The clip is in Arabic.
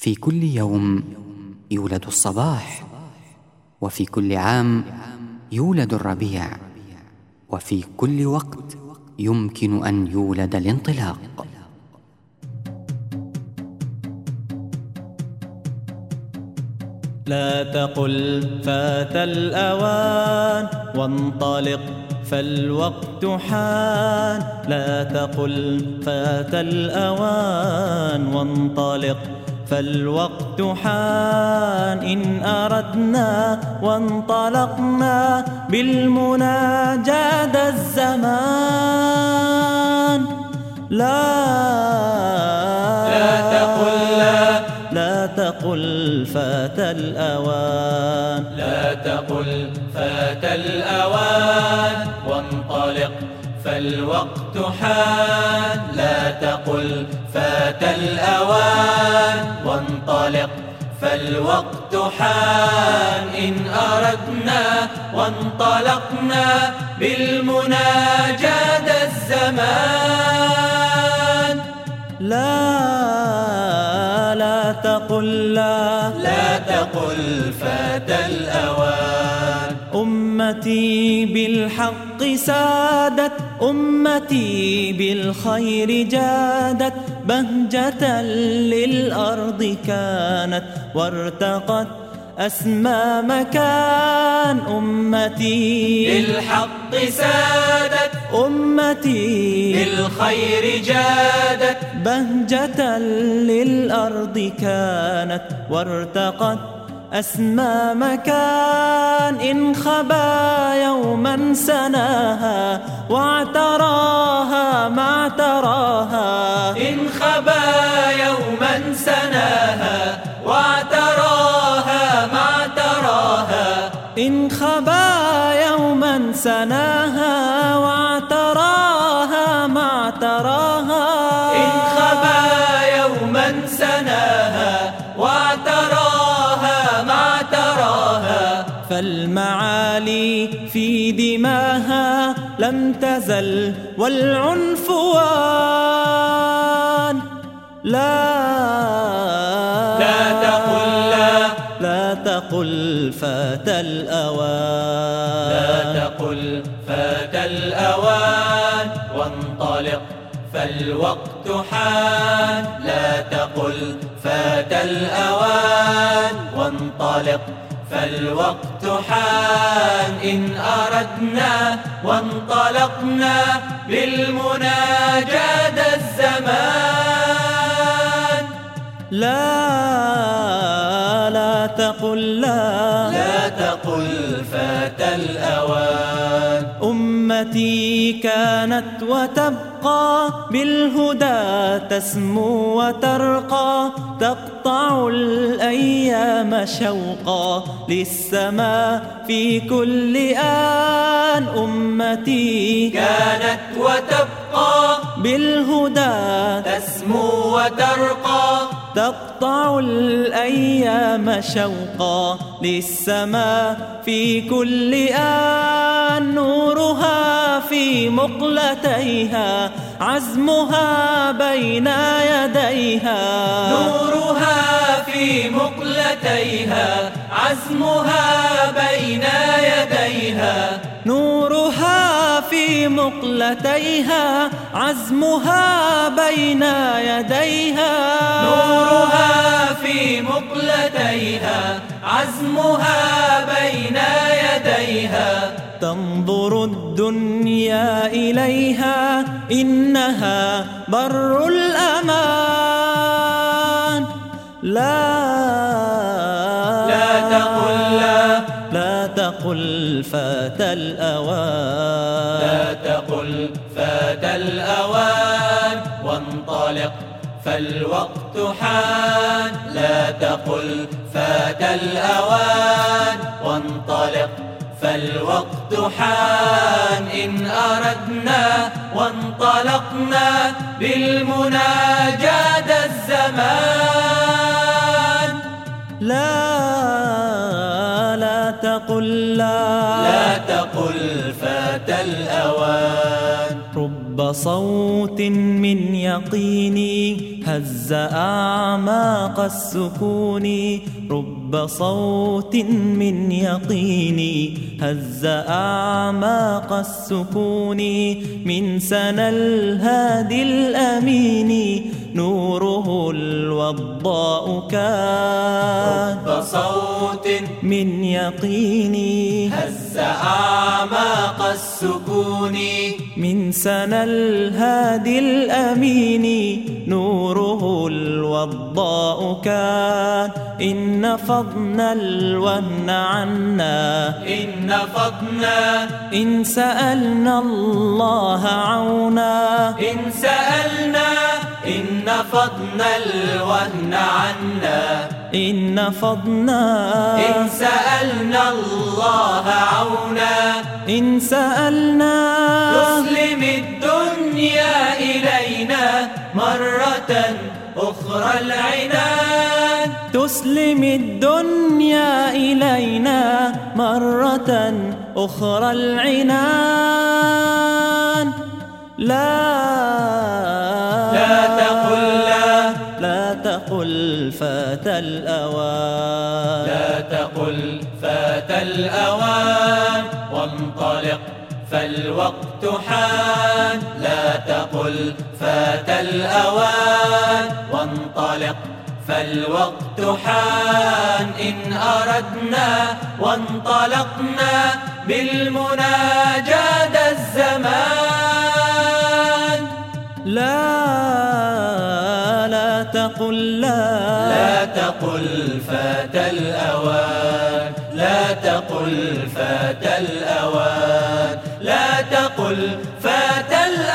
في كل يوم يولد الصباح وفي كل عام يولد الربيع وفي كل وقت يمكن أن يولد الانطلاق. لا تقل فات الأوان وانطلق فالوقت حان. لا تقل فات الأوان وانطلق فالوقت حان إن أردنا وانطلقنا بالمنى جاد الزمان. لا لا تقل لا. لا تقل فات الأوان. لا تقل فات الأوان. وانطلق فالوقت حان. لا تقل فات الأوان وانطلق فالوقت حان. إن أردنا وانطلقنا بالمناجاة الزمان. لا لا تقل لا لا تقل فات الأوان. أمتي بالحق سادت أمتي بالخير جادت. بهجة للأرض كانت وارتقت أسمى مكان أمتي. بالحق سادت أمتي. بالخير جادت بهجة للأرض كانت وارتقت أسمى مكان إن خبا يوما سناها واعتراها ما اعتراها. إن خبا يوما سناها واعتراها ما اعتراها. إن خبا يوما سناها واعتراها ما اعتراها. إن خبا يوما سناها واعتراها فالمعالي في دماها لم تزل والعنفوان لا لا تقل لا. لا تقل فات الأوان. لا تقل فات الأوان. وانطلق فالوقت حان. لا تقل فات الأوان. وانطلق فالوقت حان إن أردنا وانطلقنا بالمناجاة الزمان. لا لا تقل لا لا تقل فات الأوان. أمتي كانت وتبقى بالهدى تسمو وترقى تقطع الأيام شوقا. للسماء في كل آن أمتي. كانت وتبقى بالهدى تسمو وترقى. تقطع الأيام شوقا. للسماء في كل آن نورها في مقلتيها عزمها بين يديها. نورها في مقلتيها عزمها بين يديها. نورها في مقلتيها عزمها بين يديها. نورها في مقلتيها عزمها بين يديها. تنظر الدنيا إليها إنها بر الأمان. لا لا تقل لا. لا تقل فات الأوان. لا تقل فات الأوان. وانطلق فالوقت حان. لا تقل فات الأوان. وانطلق فالوقت حان إن أردنا وانطلقنا بالمناجاة الزمان. لا لا تقل لا لا تقل فات الأوان. رب صوت من يقيني هز أعماق السكون رب صوت من يقين هز أعماق السكون من سنى الهادي الأمين نوره الوضاء كان رب صوت من يقين هز أعماق السكون. من سنى الهادي الأمين نوره الوضاء كان. إن فضنا الوهن عنا. إن فضنا إن سألنا الله عونا. إن سألنا. إن فضنا الوهن عنا. إن فضنا. إن سألنا الله عونا. إن سألنا. تسلم الدنيا إلينا مرة أخرى العنان تسلم الدنيا إلينا مرة أخرى العنان لا فات الأوان. لا تقل فات الأوان. وانطلق فالوقت حان. لا تقل فات الأوان. وانطلق فالوقت حان. إن أردنا وانطلقنا بالمنى جاد الزمان. لا لا تقل لا لا تقل فات الأوان لا تقل فات الأوان لا تقل فات الأوان.